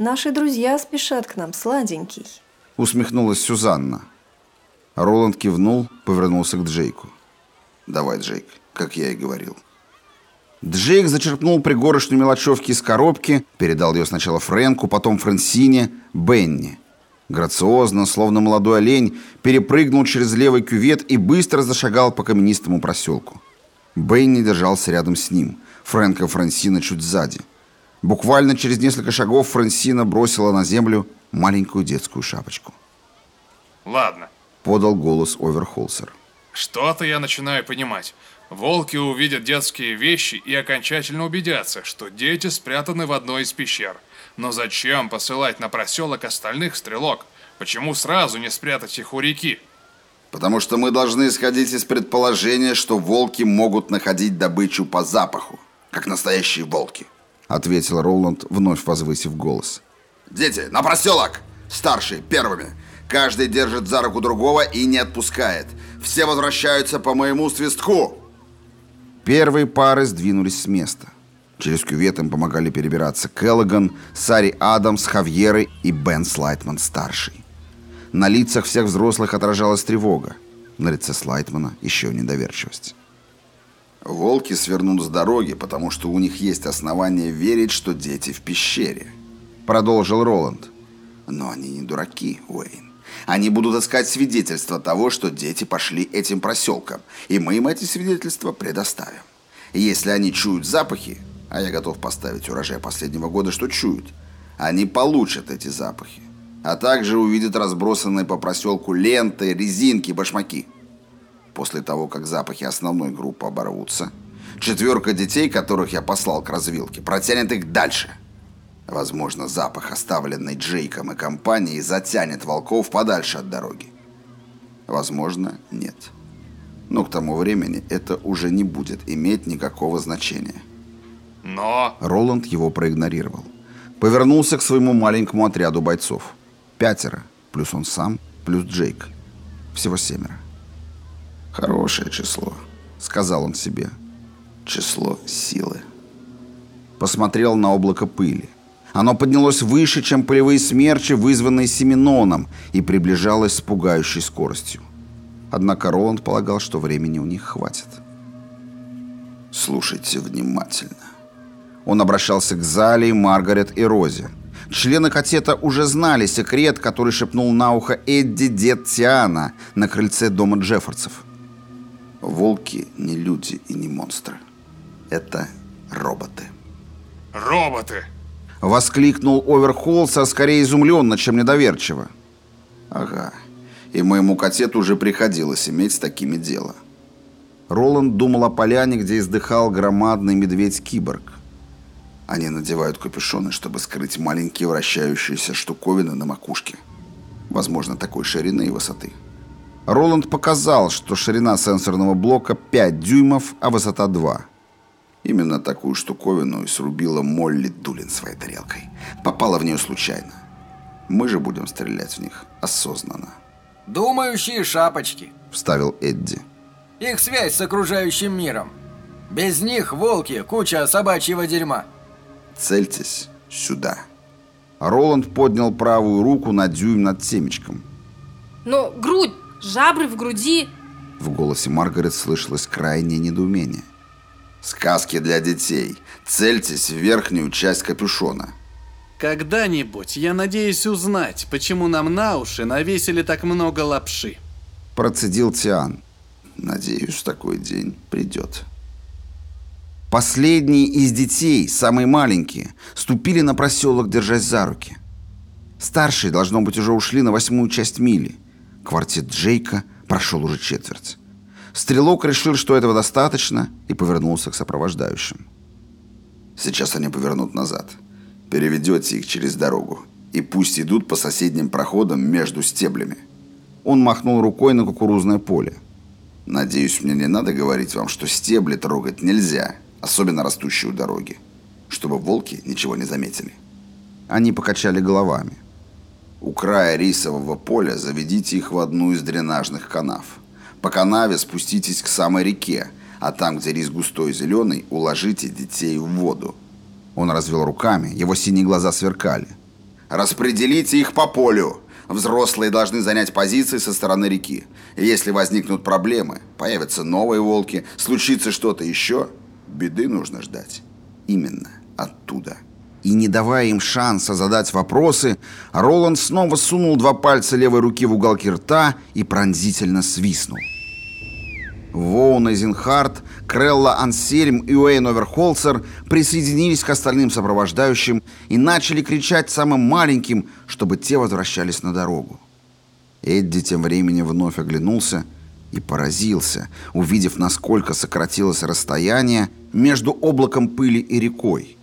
Наши друзья спешат к нам, сладенький. Усмехнулась Сюзанна. Роланд кивнул, повернулся к Джейку. «Давай, Джейк, как я и говорил». Джейк зачерпнул пригоршню мелочевки из коробки, передал ее сначала Фрэнку, потом Франсине, Бенни. Грациозно, словно молодой олень, перепрыгнул через левый кювет и быстро зашагал по каменистому проселку. Бенни держался рядом с ним, Фрэнк и Франсина чуть сзади. Буквально через несколько шагов Франсина бросила на землю маленькую детскую шапочку. «Ладно», — подал голос Оверхолсер. «Что-то я начинаю понимать. Волки увидят детские вещи и окончательно убедятся, что дети спрятаны в одной из пещер. Но зачем посылать на проселок остальных стрелок? Почему сразу не спрятать их у реки? Потому что мы должны исходить из предположения, что волки могут находить добычу по запаху, как настоящие волки, ответил Роланд, вновь возвысив голос. Дети, на проселок! Старшие, первыми. Каждый держит за руку другого и не отпускает. Все возвращаются по моему свистку. Первые пары сдвинулись с места. Через кювет им помогали перебираться Келлоган, Сари Адамс, Хавьеры и Бен Слайтман-старший. На лицах всех взрослых отражалась тревога. На лице Слайтмана еще недоверчивость. Волки свернут с дороги, потому что у них есть основания верить, что дети в пещере. Продолжил Роланд. Но они не дураки, Уэйн. Они будут искать свидетельства того, что дети пошли этим проселком, и мы им эти свидетельства предоставим. если они чуют запахи, а я готов поставить урожай последнего года, что чуют, они получат эти запахи, а также увидят разбросанные по проселку ленты, резинки, башмаки. После того, как запахи основной группы оборвутся, четверка детей, которых я послал к развилке, протянет их дальше – Возможно, запах, оставленный Джейком и компанией, затянет волков подальше от дороги. Возможно, нет. Но к тому времени это уже не будет иметь никакого значения. Но... Роланд его проигнорировал. Повернулся к своему маленькому отряду бойцов. Пятеро, плюс он сам, плюс Джейк. Всего семеро. «Хорошее число», — сказал он себе. «Число силы». Посмотрел на облако пыли. Оно поднялось выше, чем полевые смерчи, вызванные Семеноном, и приближалось с пугающей скоростью. Однако Роланд полагал, что времени у них хватит. «Слушайте внимательно». Он обращался к Зале, Маргарет и Розе. Члены катета уже знали секрет, который шепнул на ухо Эдди дед Тиана на крыльце дома Джеффордсов. Волки не люди и не монстры. Это роботы. Роботы! Воскликнул Оверхолса скорее изумленно, чем недоверчиво. Ага. И моему котету уже приходилось иметь с такими дело. Роланд думал о поляне, где издыхал громадный медведь-киборг. Они надевают капюшоны, чтобы скрыть маленькие вращающиеся штуковины на макушке. Возможно, такой ширины и высоты. Роланд показал, что ширина сенсорного блока 5 дюймов, а высота 2. Именно такую штуковину и срубила Молли Дулин своей тарелкой. Попала в нее случайно. Мы же будем стрелять в них осознанно. «Думающие шапочки», — вставил Эдди. «Их связь с окружающим миром. Без них волки — куча собачьего дерьма». «Цельтесь сюда». Роланд поднял правую руку на дюйм над семечком. «Но грудь, жабры в груди...» В голосе Маргарет слышалось крайнее недоумение. Сказки для детей. Цельтесь в верхнюю часть капюшона. Когда-нибудь я надеюсь узнать, почему нам на уши навесили так много лапши. Процедил Тиан. Надеюсь, такой день придет. Последние из детей, самые маленькие, ступили на проселок, держась за руки. Старшие, должно быть, уже ушли на восьмую часть мили. Квартет Джейка прошел уже четверть. Стрелок решил, что этого достаточно, и повернулся к сопровождающим. Сейчас они повернут назад. Переведете их через дорогу. И пусть идут по соседним проходам между стеблями. Он махнул рукой на кукурузное поле. Надеюсь, мне не надо говорить вам, что стебли трогать нельзя, особенно растущие у дороги, чтобы волки ничего не заметили. Они покачали головами. У края рисового поля заведите их в одну из дренажных канав. По канаве спуститесь к самой реке, а там, где рис густой и зеленый, уложите детей в воду. Он развел руками, его синие глаза сверкали. Распределите их по полю. Взрослые должны занять позиции со стороны реки. Если возникнут проблемы, появятся новые волки, случится что-то еще, беды нужно ждать. Именно оттуда. И не давая им шанса задать вопросы, Роланд снова сунул два пальца левой руки в уголки рта и пронзительно свистнул. Воун Эйзенхарт, Крелла Ансельм и Уэйн Оверхолцер присоединились к остальным сопровождающим и начали кричать самым маленьким, чтобы те возвращались на дорогу. Эдди тем временем вновь оглянулся и поразился, увидев, насколько сократилось расстояние между облаком пыли и рекой.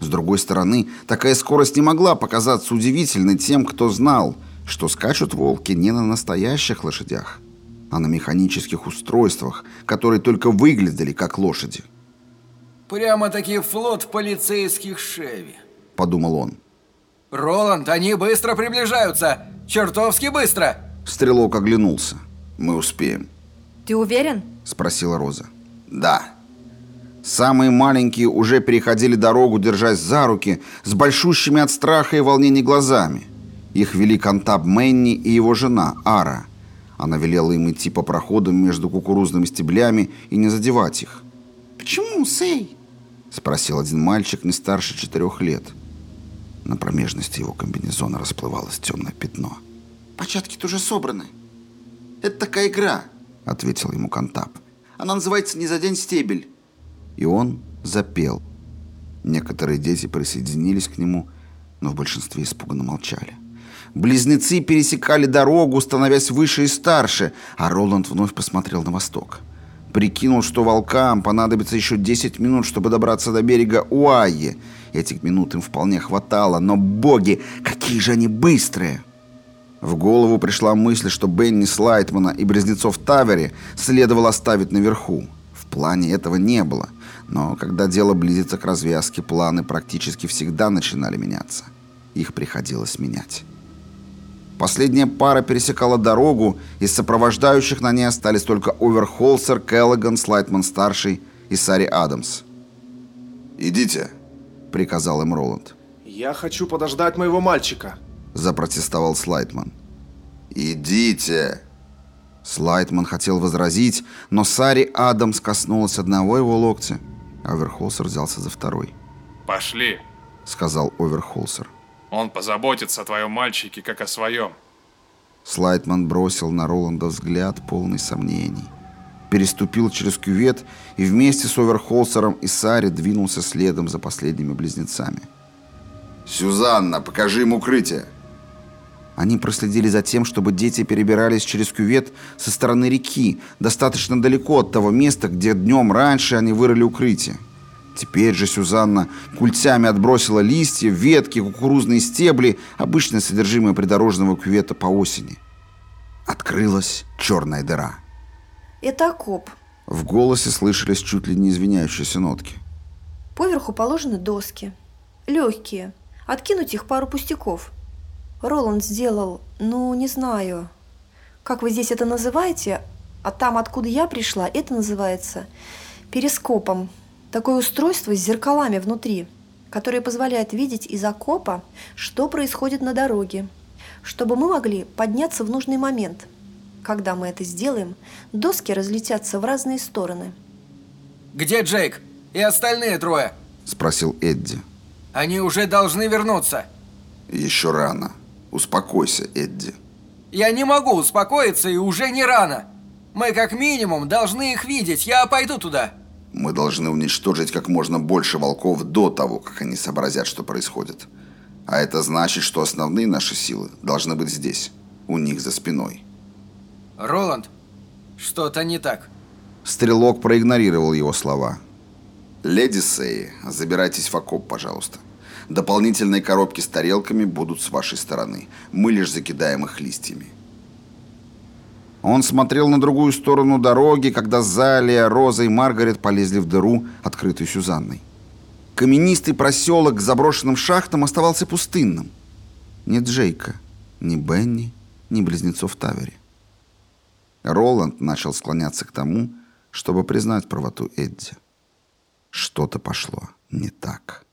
С другой стороны, такая скорость не могла показаться удивительной тем, кто знал, что скачут волки не на настоящих лошадях, а на механических устройствах, которые только выглядели как лошади. Прямо-таки флот полицейских Шеви. Подумал он. Роланд, они быстро приближаются! Чертовски быстро! Стрелок оглянулся. Мы успеем. Ты уверен? Спросила Роза. Да. Самые маленькие уже переходили дорогу, держась за руки, с большущими от страха и волнений глазами. Их вели Кантаб Мэнни и его жена, Ара. Она велела им идти по проходам между кукурузными стеблями и не задевать их. «Почему, Сэй?» — спросил один мальчик не старше четырех лет. На промежности его комбинезона расплывалось темное пятно. «Початки-то уже собраны. Это такая игра», — ответил ему Кантаб. «Она называется «Не задень стебель». И он запел. Некоторые дети присоединились к нему, но в большинстве испуганно молчали. Близнецы пересекали дорогу, становясь выше и старше, а Роланд вновь посмотрел на восток. Прикинул, что волкам понадобится еще 10 минут, чтобы добраться до берега Уайи. Этих минут им вполне хватало, но боги, какие же они быстрые! В голову пришла мысль, что Бенни Слайтмана и близнецов Тавери следовало оставить наверху. В плане этого не было, но когда дело близится к развязке, планы практически всегда начинали меняться. Их приходилось менять. Последняя пара пересекала дорогу, из сопровождающих на ней остались только Оверхолсер, Келлоган, Слайтман-старший и Сари Адамс. «Идите», — приказал им Роланд. «Я хочу подождать моего мальчика», — запротестовал Слайтман. «Идите!» Слайтман хотел возразить, но Сари Адамс коснулась одного его локтя, Оверхолсер взялся за второй. «Пошли», — сказал Оверхолсер. Он позаботится о твоем мальчике, как о своем. Слайтман бросил на Роланда взгляд, полный сомнений. Переступил через кювет и вместе с Оверхолсером и Сари двинулся следом за последними близнецами. «Сюзанна, покажи им укрытие!» Они проследили за тем, чтобы дети перебирались через кювет со стороны реки, достаточно далеко от того места, где днем раньше они вырыли укрытие. Теперь же Сюзанна культями отбросила листья, ветки, кукурузные стебли, обычное содержимое придорожного кювета по осени. Открылась черная дыра. Это окоп. В голосе слышались чуть ли не извиняющиеся нотки. Поверху положены доски. Легкие. Откинуть их пару пустяков. Роланд сделал, ну, не знаю, как вы здесь это называете, а там, откуда я пришла, это называется перископом. Такое устройство с зеркалами внутри, которое позволяет видеть из окопа, что происходит на дороге, чтобы мы могли подняться в нужный момент. Когда мы это сделаем, доски разлетятся в разные стороны. «Где Джейк? И остальные трое?» – спросил Эдди. «Они уже должны вернуться». «Еще рано. Успокойся, Эдди». «Я не могу успокоиться, и уже не рано. Мы как минимум должны их видеть. Я пойду туда». Мы должны уничтожить как можно больше волков до того, как они сообразят, что происходит. А это значит, что основные наши силы должны быть здесь, у них за спиной. Роланд, что-то не так. Стрелок проигнорировал его слова. Леди Сеи, забирайтесь в окоп, пожалуйста. Дополнительные коробки с тарелками будут с вашей стороны. Мы лишь закидаем их листьями. Он смотрел на другую сторону дороги, когда Залия, Роза и Маргарет полезли в дыру, открытую Сюзанной. Каменистый проселок к заброшенным шахтам оставался пустынным. Ни Джейка, ни Бенни, ни близнецов Тавери. Роланд начал склоняться к тому, чтобы признать правоту Эдди. Что-то пошло не так.